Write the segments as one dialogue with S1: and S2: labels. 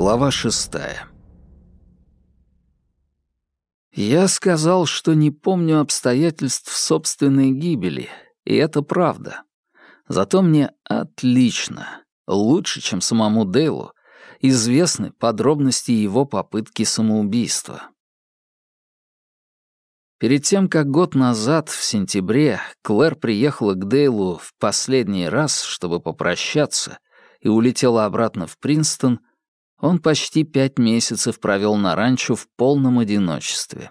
S1: Глава шестая. Я сказал, что не помню обстоятельств собственной гибели, и это правда. Зато мне отлично, лучше, чем самому Дейлу, известны подробности его попытки самоубийства. Перед тем, как год назад, в сентябре, Клэр приехала к Дейлу в последний раз, чтобы попрощаться, и улетела обратно в Принстон — он почти пять месяцев провел на ранчо в полном одиночестве.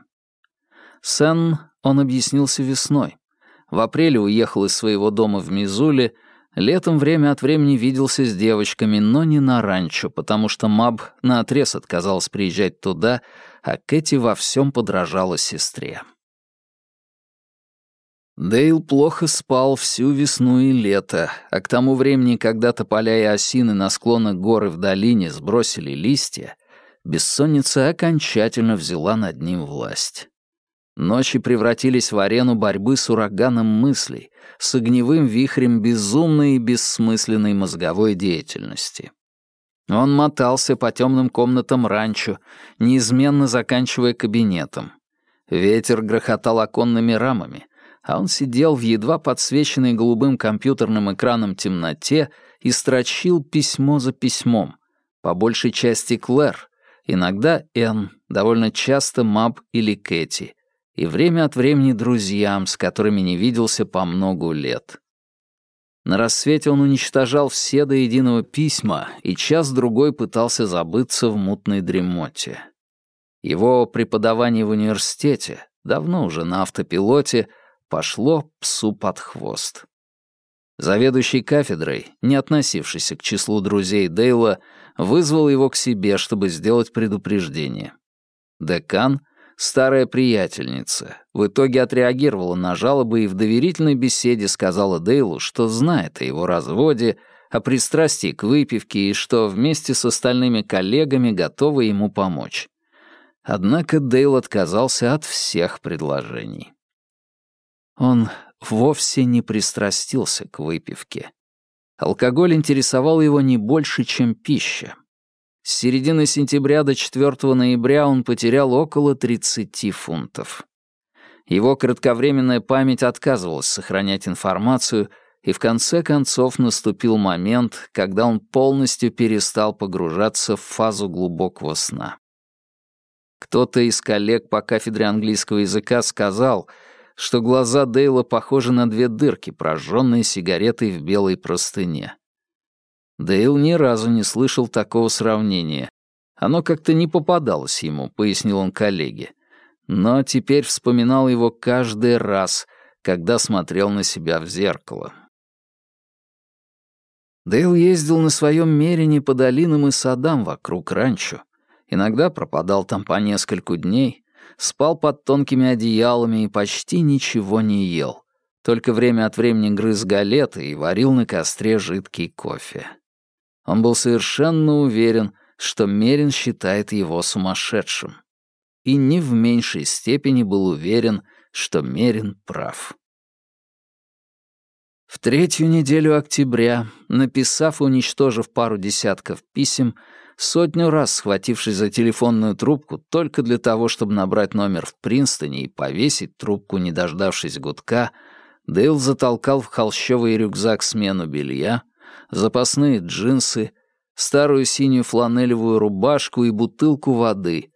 S1: Сен он объяснился весной. В апреле уехал из своего дома в Мизуле, летом время от времени виделся с девочками, но не на ранчо, потому что Маб наотрез отказалась приезжать туда, а Кэти во всем подражала сестре. Дейл плохо спал всю весну и лето, а к тому времени, когда тополя и осины на склонах горы в долине сбросили листья, бессонница окончательно взяла над ним власть. Ночи превратились в арену борьбы с ураганом мыслей, с огневым вихрем безумной и бессмысленной мозговой деятельности. Он мотался по темным комнатам ранчо, неизменно заканчивая кабинетом. Ветер грохотал оконными рамами, а он сидел в едва подсвеченной голубым компьютерным экраном темноте и строчил письмо за письмом, по большей части Клэр, иногда Энн, довольно часто Маб или Кэти, и время от времени друзьям, с которыми не виделся по многу лет. На рассвете он уничтожал все до единого письма и час-другой пытался забыться в мутной дремоте. Его преподавание в университете, давно уже на автопилоте, пошло псу под хвост. Заведующий кафедрой, не относившийся к числу друзей Дейла, вызвал его к себе, чтобы сделать предупреждение. Декан, старая приятельница, в итоге отреагировала на жалобы и в доверительной беседе сказала Дейлу, что знает о его разводе, о пристрастии к выпивке и что вместе с остальными коллегами готова ему помочь. Однако Дейл отказался от всех предложений. Он вовсе не пристрастился к выпивке. Алкоголь интересовал его не больше, чем пища. С середины сентября до 4 ноября он потерял около 30 фунтов. Его кратковременная память отказывалась сохранять информацию, и в конце концов наступил момент, когда он полностью перестал погружаться в фазу глубокого сна. Кто-то из коллег по кафедре английского языка сказал — что глаза Дейла похожи на две дырки, прожженные сигаретой в белой простыне. Дейл ни разу не слышал такого сравнения. Оно как-то не попадалось ему, пояснил он коллеге. Но теперь вспоминал его каждый раз, когда смотрел на себя в зеркало. Дейл ездил на своем мерине по долинам и садам вокруг ранчо. Иногда пропадал там по нескольку дней, спал под тонкими одеялами и почти ничего не ел. Только время от времени грыз галеты и варил на костре жидкий кофе. Он был совершенно уверен, что Мерин считает его сумасшедшим. И не в меньшей степени был уверен, что Мерин прав. В третью неделю октября, написав и уничтожив пару десятков писем, Сотню раз схватившись за телефонную трубку только для того, чтобы набрать номер в Принстоне и повесить трубку, не дождавшись гудка, Дейл затолкал в холщовый рюкзак смену белья, запасные джинсы, старую синюю фланелевую рубашку и бутылку воды,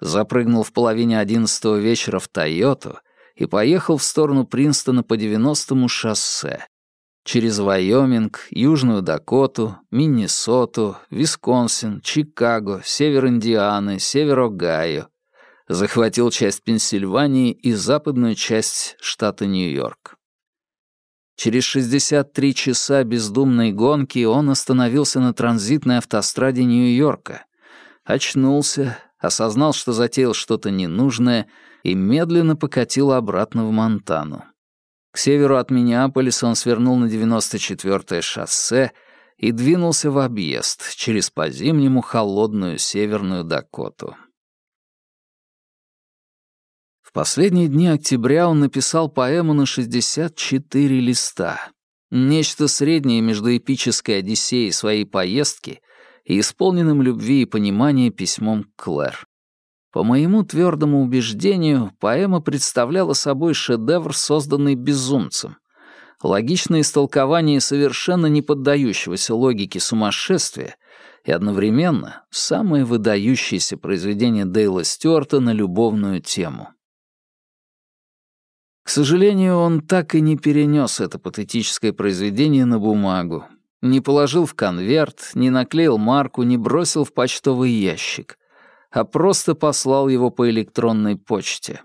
S1: запрыгнул в половине одиннадцатого вечера в «Тойоту» и поехал в сторону Принстона по 90-му шоссе, через Вайоминг, Южную Дакоту, Миннесоту, Висконсин, Чикаго, север Индианы, север Огайо. Захватил часть Пенсильвании и западную часть штата Нью-Йорк. Через 63 часа бездумной гонки он остановился на транзитной автостраде Нью-Йорка. Очнулся, осознал, что затеял что-то ненужное и медленно покатил обратно в Монтану. К северу от Миннеаполиса он свернул на 94-е шоссе и двинулся в объезд через по-зимнему холодную северную Дакоту. В последние дни октября он написал поэму на 64 листа. Нечто среднее между эпической Одиссеей своей поездки и исполненным любви и понимания письмом Клэр. По моему твердому убеждению, поэма представляла собой шедевр, созданный безумцем. Логичное истолкование совершенно не поддающегося логике сумасшествия и одновременно самое выдающееся произведение Дейла Стюарта на любовную тему. К сожалению, он так и не перенес это патетическое произведение на бумагу, не положил в конверт, не наклеил марку, не бросил в почтовый ящик, а просто послал его по электронной почте.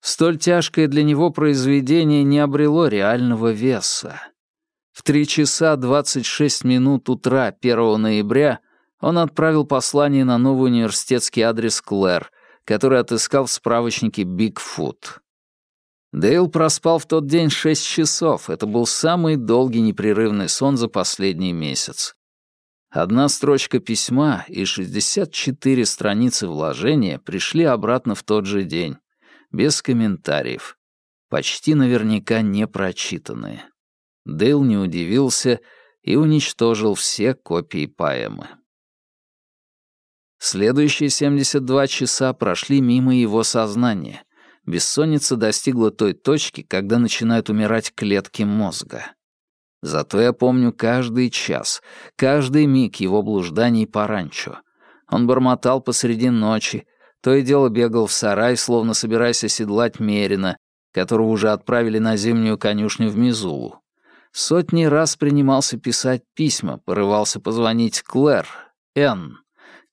S1: Столь тяжкое для него произведение не обрело реального веса. В 3 часа 26 минут утра 1 ноября он отправил послание на новый университетский адрес Клэр, который отыскал в справочнике «Бигфут». Дейл проспал в тот день шесть часов. Это был самый долгий непрерывный сон за последний месяц. Одна строчка письма и 64 страницы вложения пришли обратно в тот же день, без комментариев, почти наверняка не прочитанные. Дейл не удивился и уничтожил все копии поэмы. Следующие 72 часа прошли мимо его сознания — бессонница достигла той точки, когда начинают умирать клетки мозга. Зато я помню каждый час, каждый миг его блужданий по ранчо. Он бормотал посреди ночи, то и дело бегал в сарай, словно собираясь оседлать Мерина, которого уже отправили на зимнюю конюшню в Мизулу. Сотни раз принимался писать письма, порывался позвонить Клэр, Энн,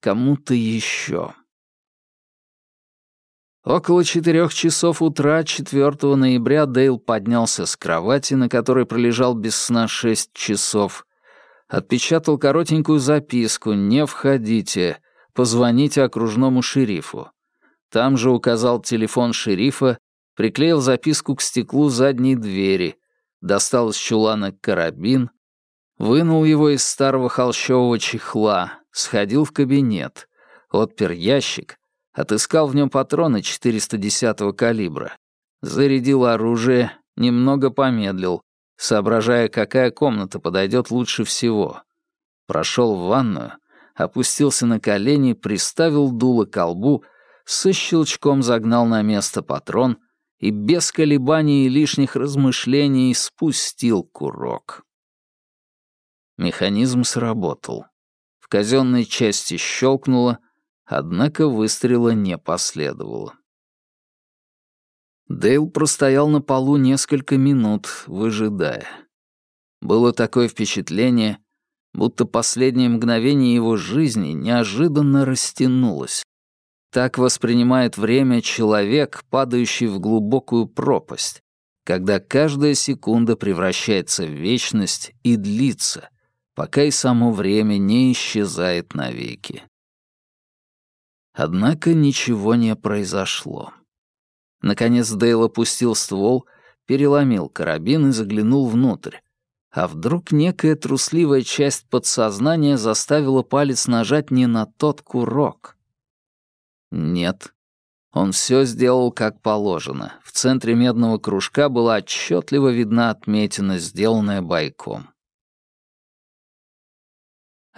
S1: кому-то еще. Около четырех часов утра 4 ноября Дейл поднялся с кровати, на которой пролежал без сна шесть часов, отпечатал коротенькую записку «Не входите, позвоните окружному шерифу». Там же указал телефон шерифа, приклеил записку к стеклу задней двери, достал из чулана карабин, вынул его из старого холщового чехла, сходил в кабинет, отпер ящик, Отыскал в нем патроны 410-го калибра. Зарядил оружие, немного помедлил, соображая, какая комната подойдет лучше всего. Прошел в ванную, опустился на колени, приставил дуло к колбу, со щелчком загнал на место патрон и без колебаний и лишних размышлений спустил курок. Механизм сработал. В казенной части щелкнуло, Однако выстрела не последовало. Дейл простоял на полу несколько минут, выжидая. Было такое впечатление, будто последнее мгновение его жизни неожиданно растянулось. Так воспринимает время человек, падающий в глубокую пропасть, когда каждая секунда превращается в вечность и длится, пока и само время не исчезает навеки. Однако ничего не произошло. Наконец Дейл опустил ствол, переломил карабин и заглянул внутрь. А вдруг некая трусливая часть подсознания заставила палец нажать не на тот курок? Нет. Он все сделал как положено. В центре медного кружка была отчетливо видна отметина, сделанная бойком.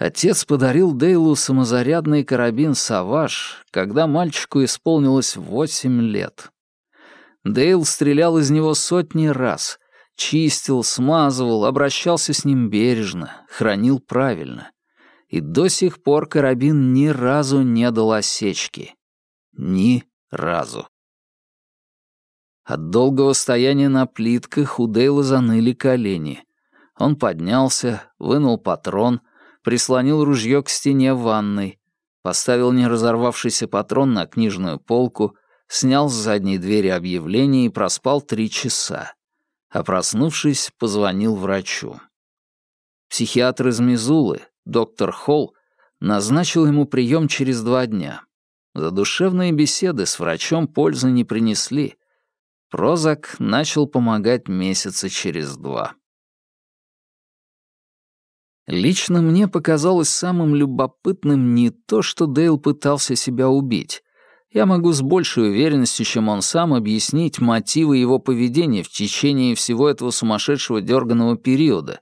S1: Отец подарил Дейлу самозарядный карабин «Саваж», когда мальчику исполнилось восемь лет. Дейл стрелял из него сотни раз, чистил, смазывал, обращался с ним бережно, хранил правильно. И до сих пор карабин ни разу не дал осечки. Ни разу. От долгого стояния на плитках у Дейла заныли колени. Он поднялся, вынул патрон — прислонил ружье к стене ванной, поставил неразорвавшийся патрон на книжную полку, снял с задней двери объявление и проспал три часа. А проснувшись, позвонил врачу. Психиатр из Мизулы, доктор Холл, назначил ему прием через два дня. Задушевные беседы с врачом пользы не принесли. Прозак начал помогать месяца через два. Лично мне показалось самым любопытным не то, что Дейл пытался себя убить. Я могу с большей уверенностью, чем он сам, объяснить мотивы его поведения в течение всего этого сумасшедшего дерганого периода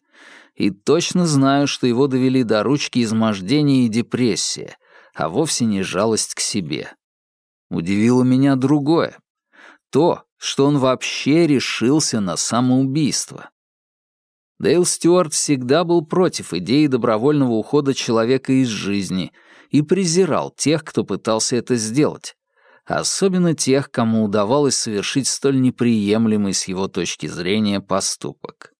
S1: и точно знаю, что его довели до ручки измождения и депрессия, а вовсе не жалость к себе. Удивило меня другое. То, что он вообще решился на самоубийство. Дейл Стюарт всегда был против идеи добровольного ухода человека из жизни и презирал тех, кто пытался это сделать, особенно тех, кому удавалось совершить столь неприемлемый с его точки зрения поступок.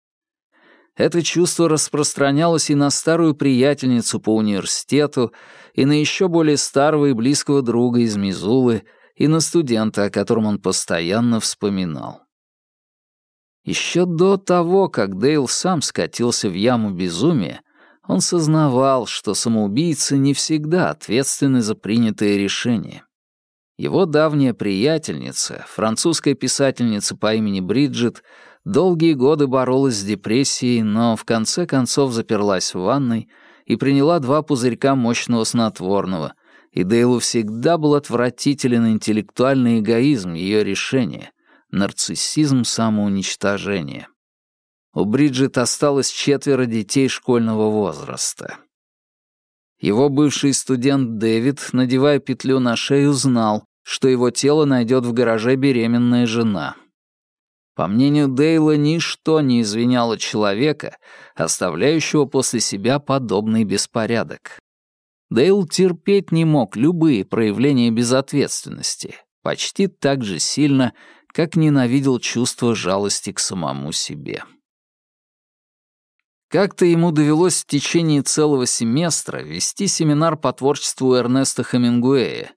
S1: Это чувство распространялось и на старую приятельницу по университету, и на еще более старого и близкого друга из Мизулы, и на студента, о котором он постоянно вспоминал. Еще до того, как Дейл сам скатился в яму безумия, он сознавал, что самоубийцы не всегда ответственны за принятые решения. Его давняя приятельница, французская писательница по имени Бриджит, долгие годы боролась с депрессией, но в конце концов заперлась в ванной и приняла два пузырька мощного снотворного, и Дейлу всегда был отвратителен интеллектуальный эгоизм ее решения, нарциссизм самоуничтожения. У Бриджит осталось четверо детей школьного возраста. Его бывший студент Дэвид, надевая петлю на шею, знал, что его тело найдет в гараже беременная жена. По мнению Дейла, ничто не извиняло человека, оставляющего после себя подобный беспорядок. Дейл терпеть не мог любые проявления безответственности, почти так же сильно, как ненавидел чувство жалости к самому себе. Как-то ему довелось в течение целого семестра вести семинар по творчеству Эрнеста Хемингуэя,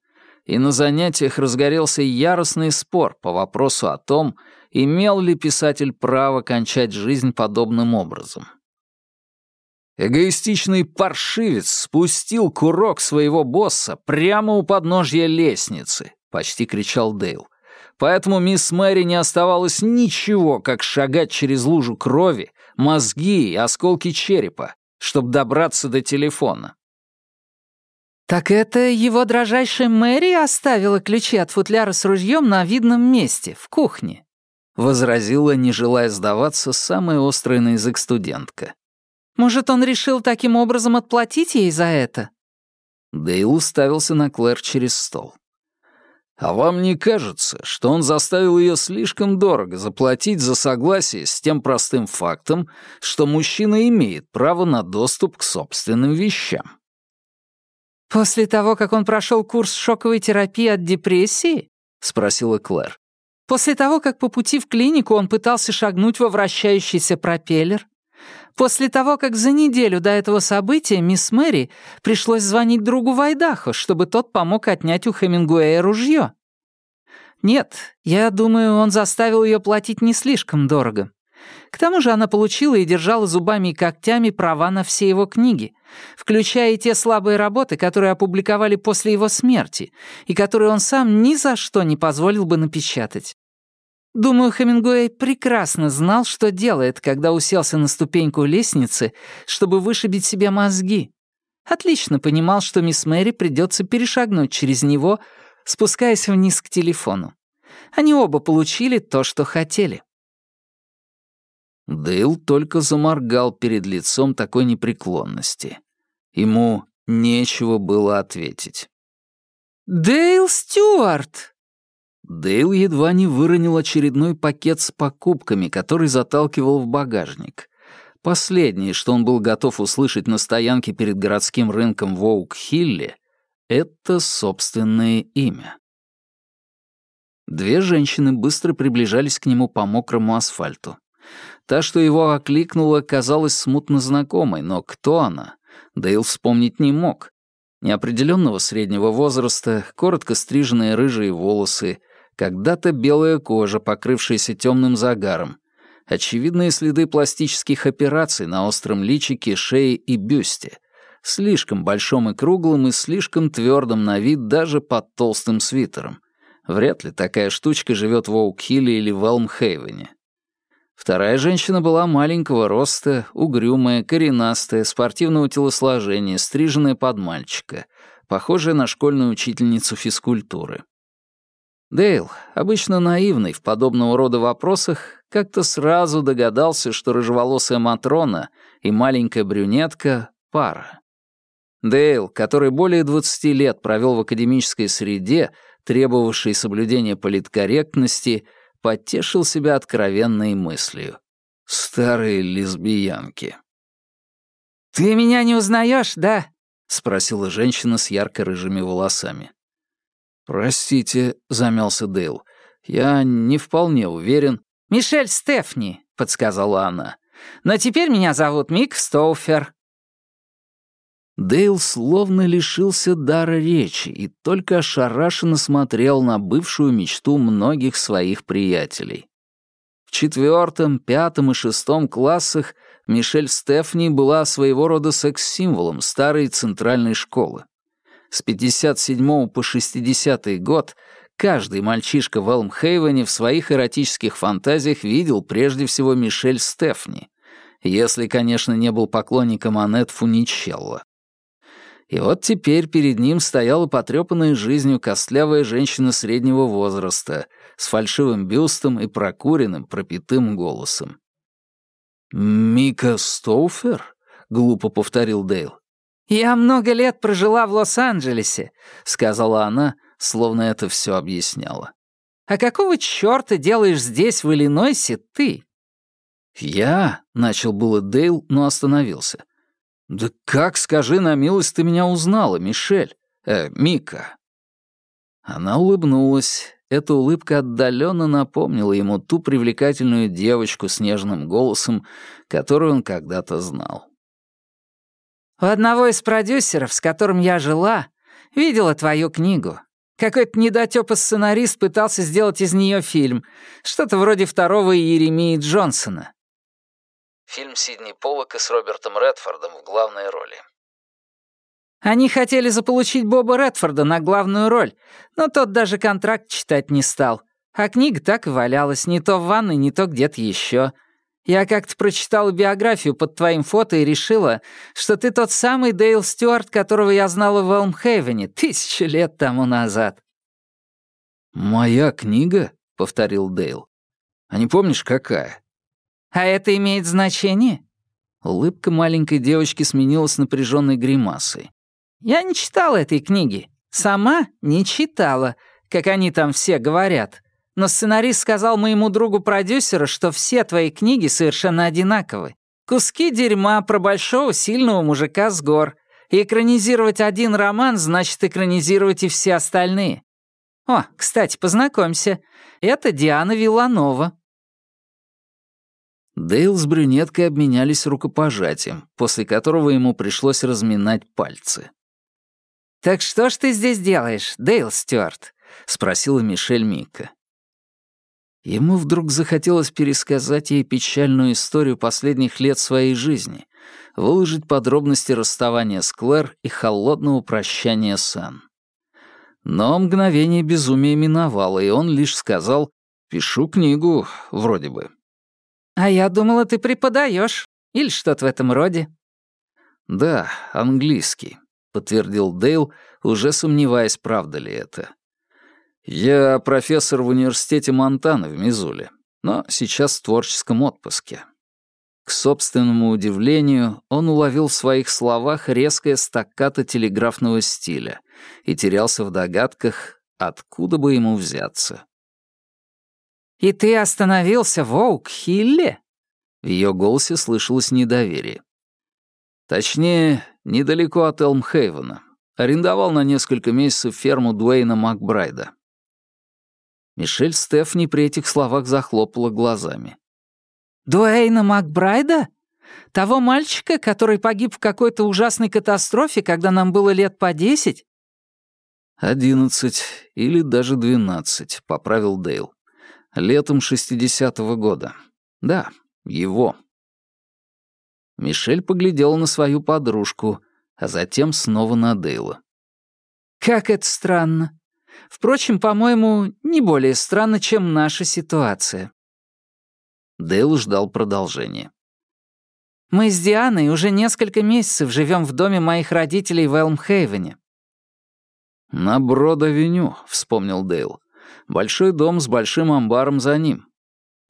S1: и на занятиях разгорелся яростный спор по вопросу о том, имел ли писатель право кончать жизнь подобным образом. Эгоистичный паршивец спустил курок своего босса прямо у подножья лестницы, почти кричал Дейл. Поэтому мисс Мэри не оставалось ничего, как шагать через лужу крови, мозги и осколки черепа, чтобы добраться до телефона.
S2: «Так это его дрожайшая Мэри оставила ключи от футляра с ружьем на видном месте, в кухне?»
S1: — возразила, не желая сдаваться, самая острая на язык студентка.
S2: «Может, он решил таким образом отплатить ей за это?»
S1: Дейл уставился на Клэр через стол. «А вам не кажется, что он заставил ее слишком дорого заплатить за согласие с тем простым фактом, что мужчина имеет право на доступ к собственным вещам?»
S2: «После того, как он прошел курс шоковой терапии от депрессии?» — спросила Клэр. «После того, как по пути в клинику он пытался шагнуть во вращающийся пропеллер? После того, как за неделю до этого события мисс Мэри пришлось звонить другу Вайдахо, чтобы тот помог отнять у Хемингуэя ружье? Нет, я думаю, он заставил ее платить не слишком дорого. К тому же она получила и держала зубами и когтями права на все его книги, включая и те слабые работы, которые опубликовали после его смерти, и которые он сам ни за что не позволил бы напечатать. Думаю, Хемингуэй прекрасно знал, что делает, когда уселся на ступеньку лестницы, чтобы вышибить себе мозги. Отлично понимал, что мисс Мэри придется перешагнуть через него, спускаясь вниз к телефону. Они оба получили то, что хотели.
S1: Дейл только заморгал перед лицом такой непреклонности. Ему нечего было ответить.
S2: «Дейл Стюарт!»
S1: Дейл едва не выронил очередной пакет с покупками, который заталкивал в багажник. Последнее, что он был готов услышать на стоянке перед городским рынком в Оук-Хилле, это собственное имя. Две женщины быстро приближались к нему по мокрому асфальту. Та, что его окликнула, казалась смутно знакомой, но кто она? Дейл вспомнить не мог. Неопределенного среднего возраста, коротко стриженные рыжие волосы, когда-то белая кожа, покрывшаяся темным загаром, очевидные следы пластических операций на остром личике, шее и бюсте, слишком большом и круглым и слишком твердым на вид даже под толстым свитером. Вряд ли такая штучка живет в Оукхилле или в Элмхейвене. Вторая женщина была маленького роста, угрюмая, коренастая, спортивного телосложения, стриженная под мальчика, похожая на школьную учительницу физкультуры. Дейл, обычно наивный в подобного рода вопросах, как-то сразу догадался, что рыжеволосая Матрона и маленькая брюнетка — пара. Дейл, который более 20 лет провел в академической среде, требовавшей соблюдения политкорректности, потешил себя откровенной мыслью. Старые лесбиянки.
S2: «Ты меня не узнаешь, да?» — спросила
S1: женщина с ярко-рыжими волосами. «Простите», — замялся Дейл, — «я не вполне уверен».
S2: «Мишель Стефни», — подсказала она. «Но теперь меня зовут Мик Стоуфер».
S1: Дейл словно лишился дара речи и только ошарашенно смотрел на бывшую мечту многих своих приятелей. В четвертом, пятом и шестом классах Мишель Стефни была своего рода секс-символом старой центральной школы. С 57 по 60 год каждый мальчишка в Элмхейвене в своих эротических фантазиях видел прежде всего Мишель Стефни, если, конечно, не был поклонником Аннет Фуничелло. И вот теперь перед ним стояла потрепанная жизнью костлявая женщина среднего возраста с фальшивым бюстом и прокуренным, пропитым голосом. «Мика Стоуфер?» — глупо повторил Дейл.
S2: «Я много лет прожила в Лос-Анджелесе», — сказала она, словно это все объясняла. «А какого чёрта делаешь здесь, в Иллинойсе, ты?»
S1: «Я?» — начал было Дейл, но остановился. «Да как, скажи на милость, ты меня узнала, Мишель? Э, Мика?» Она улыбнулась. Эта улыбка отдаленно напомнила ему ту привлекательную девочку с нежным голосом, которую он когда-то знал.
S2: «У одного из продюсеров, с которым я жила, видела твою книгу. Какой-то недотёпа-сценарист пытался сделать из нее фильм, что-то вроде второго Иеремии Джонсона.
S1: Фильм Сидни Поллока с Робертом Редфордом в главной роли.
S2: Они хотели заполучить Боба Редфорда на главную роль, но тот даже контракт читать не стал. А книга так и валялась, не то в ванной, не то где-то еще. Я как-то прочитала биографию под твоим фото и решила, что ты тот самый Дейл Стюарт, которого я знала в Элмхейвене тысячу лет тому назад.
S1: «Моя книга?» — повторил Дейл. «А не помнишь, какая?»
S2: «А это имеет значение?»
S1: Улыбка маленькой девочки сменилась напряженной гримасой.
S2: «Я не читала этой книги. Сама не читала, как они там все говорят. Но сценарист сказал моему другу-продюсеру, что все твои книги совершенно одинаковы. Куски дерьма про большого сильного мужика с гор. И экранизировать один роман значит экранизировать и все остальные. О, кстати, познакомься. Это Диана Виланова.
S1: Дейл с брюнеткой обменялись рукопожатием, после которого ему пришлось разминать пальцы.
S2: «Так что ж ты здесь делаешь, Дейл Стюарт?» — спросила Мишель Мика.
S1: Ему вдруг захотелось пересказать ей печальную историю последних лет своей жизни, выложить подробности расставания с Клэр и холодного прощания с Ан. Но мгновение безумия миновало, и он лишь сказал «Пишу книгу, вроде бы».
S2: «А я думала, ты преподаешь Или что-то в этом роде».
S1: «Да, английский», — подтвердил Дейл, уже сомневаясь, правда ли это. «Я профессор в университете Монтаны в Мизуле, но сейчас в творческом отпуске». К собственному удивлению, он уловил в своих словах резкое стаккато телеграфного стиля и терялся в догадках, откуда бы ему взяться.
S2: «И ты остановился в Оук-Хилле?»
S1: В ее голосе слышалось недоверие. Точнее, недалеко от Элмхейвена. Арендовал на несколько месяцев ферму Дуэйна Макбрайда. Мишель Стефни при этих словах захлопала глазами.
S2: «Дуэйна Макбрайда? Того мальчика, который погиб в какой-то ужасной катастрофе, когда нам было лет по десять?»
S1: «Одиннадцать или даже двенадцать», — поправил Дейл. Летом 60-го года. Да, его. Мишель поглядела на свою подружку, а затем снова на Дейла.
S2: «Как это странно. Впрочем, по-моему, не более странно, чем наша ситуация».
S1: Дейл ждал продолжения.
S2: «Мы с Дианой уже несколько месяцев живем в доме моих родителей в Элмхейвене».
S1: «На Брод-авеню», — вспомнил Дейл. Большой дом с большим амбаром за ним.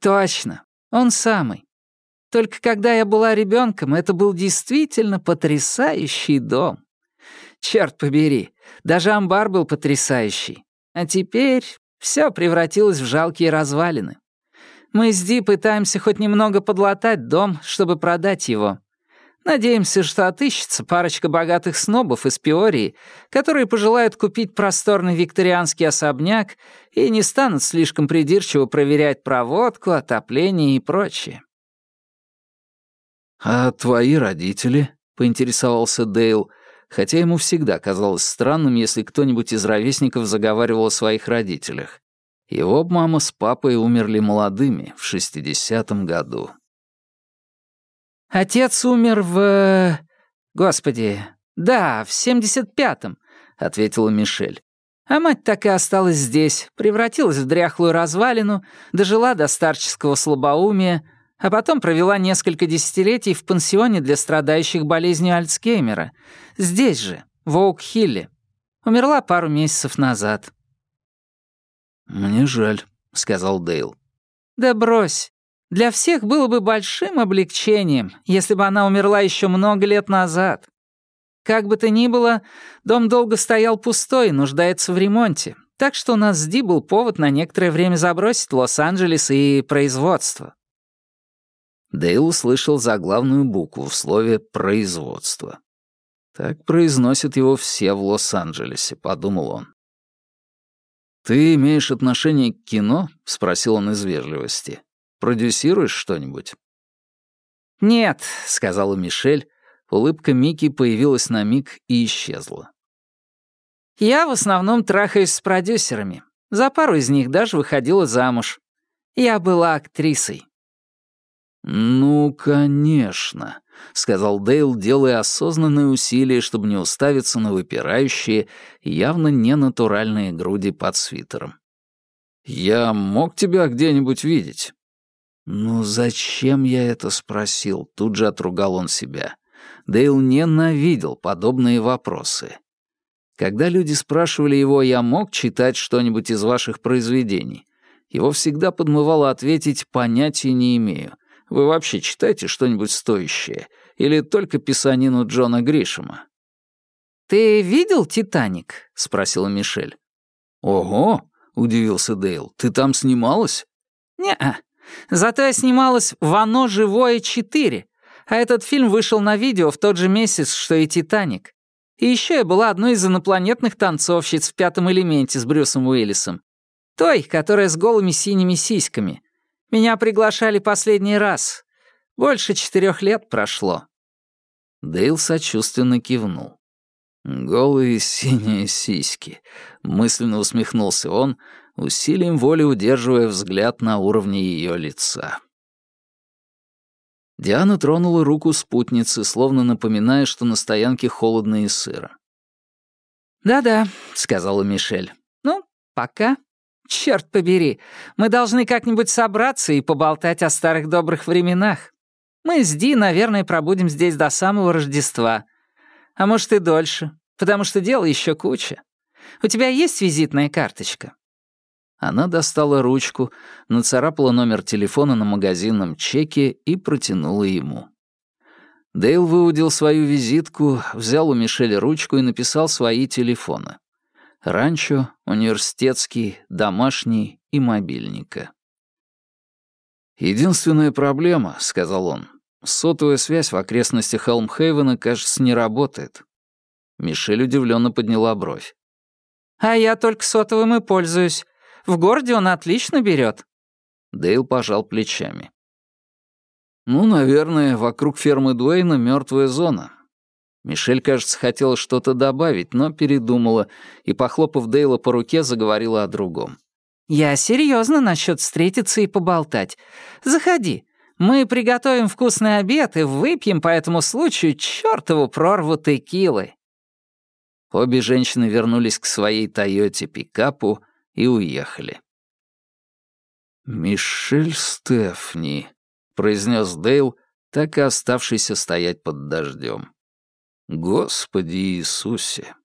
S2: Точно. Он самый. Только когда я была ребенком, это был действительно потрясающий дом. Черт побери, даже амбар был потрясающий. А теперь все превратилось в жалкие развалины. Мы с Ди пытаемся хоть немного подлатать дом, чтобы продать его. Надеемся, что отыщется парочка богатых снобов из Пиории, которые пожелают купить просторный викторианский особняк и не станут слишком придирчиво проверять проводку, отопление и прочее.
S1: «А твои родители?» — поинтересовался Дейл, хотя ему всегда казалось странным, если кто-нибудь из ровесников заговаривал о своих родителях. Его мама с папой умерли молодыми, в 60-м году.
S2: «Отец умер в... Господи, да, в 75-м», — ответила Мишель. А мать так и осталась здесь, превратилась в дряхлую развалину, дожила до старческого слабоумия, а потом провела несколько десятилетий в пансионе для страдающих болезнью Альцгеймера, здесь же, в Оук-Хилле. Умерла пару месяцев назад.
S1: «Мне жаль», — сказал Дейл.
S2: «Да брось. Для всех было бы большим облегчением, если бы она умерла еще много лет назад. Как бы то ни было, дом долго стоял пустой и нуждается в ремонте, так что у нас с Ди был повод на некоторое время забросить Лос-Анджелес и производство».
S1: Дейл услышал заглавную букву в слове «производство». Так произносят его все в Лос-Анджелесе, подумал он. «Ты имеешь отношение к кино?» — спросил он из вежливости. Продюсируешь что-нибудь?»
S2: «Нет», — сказала Мишель. Улыбка Мики появилась на миг и исчезла. «Я в основном трахаюсь с продюсерами. За пару из них даже выходила замуж. Я была актрисой».
S1: «Ну, конечно», — сказал Дейл, делая осознанные усилия, чтобы не уставиться на выпирающие, явно ненатуральные груди под свитером. «Я мог тебя где-нибудь видеть?» «Ну зачем я это спросил?» Тут же отругал он себя. Дейл ненавидел подобные вопросы. Когда люди спрашивали его, я мог читать что-нибудь из ваших произведений, его всегда подмывало ответить «понятия не имею». Вы вообще читаете что-нибудь стоящее? Или только писанину Джона Гришема?
S2: «Ты видел «Титаник»?» — спросила Мишель.
S1: «Ого!» — удивился Дейл. «Ты там снималась?»
S2: «Не-а. Зато я снималась в «Оно живое 4», а этот фильм вышел на видео в тот же месяц, что и «Титаник». И еще я была одной из инопланетных танцовщиц в «Пятом элементе» с Брюсом Уиллисом. Той, которая с голыми синими сиськами. Меня приглашали последний раз. Больше четырех лет прошло».
S1: Дейл сочувственно кивнул. «Голые синие сиськи», — мысленно усмехнулся он, усилием воли удерживая взгляд на уровне ее лица. Диана тронула руку спутницы, словно напоминая, что на стоянке холодно и сыро.
S2: «Да-да», — сказала Мишель. «Ну, пока. Черт побери, мы должны как-нибудь собраться и поболтать о старых добрых временах. Мы с Ди, наверное, пробудем здесь до самого Рождества. А может и дольше, потому что дела еще куча. У тебя есть визитная карточка?»
S1: Она достала ручку, нацарапала номер телефона на магазинном чеке и протянула ему. Дейл выудил свою визитку, взял у Мишеля ручку и написал свои телефоны. Ранчо, университетский, домашний и мобильника. «Единственная проблема», — сказал он, — «сотовая связь в окрестностях Хелмхейвена, кажется, не работает». Мишель удивленно подняла бровь.
S2: «А я только сотовым и пользуюсь. В городе он отлично берет.
S1: Дейл пожал плечами. «Ну, наверное, вокруг фермы Дуэйна мертвая зона». Мишель, кажется, хотела что-то добавить, но передумала и, похлопав Дейла по руке, заговорила о другом.
S2: «Я серьезно насчет встретиться и поболтать. Заходи. Мы приготовим вкусный обед и выпьем по этому случаю чертову прорву текилы».
S1: Обе женщины вернулись к своей Тойоте-пикапу, и уехали. «Мишель Стефни», — произнес Дейл, так и оставшийся стоять под дождем. «Господи Иисусе!»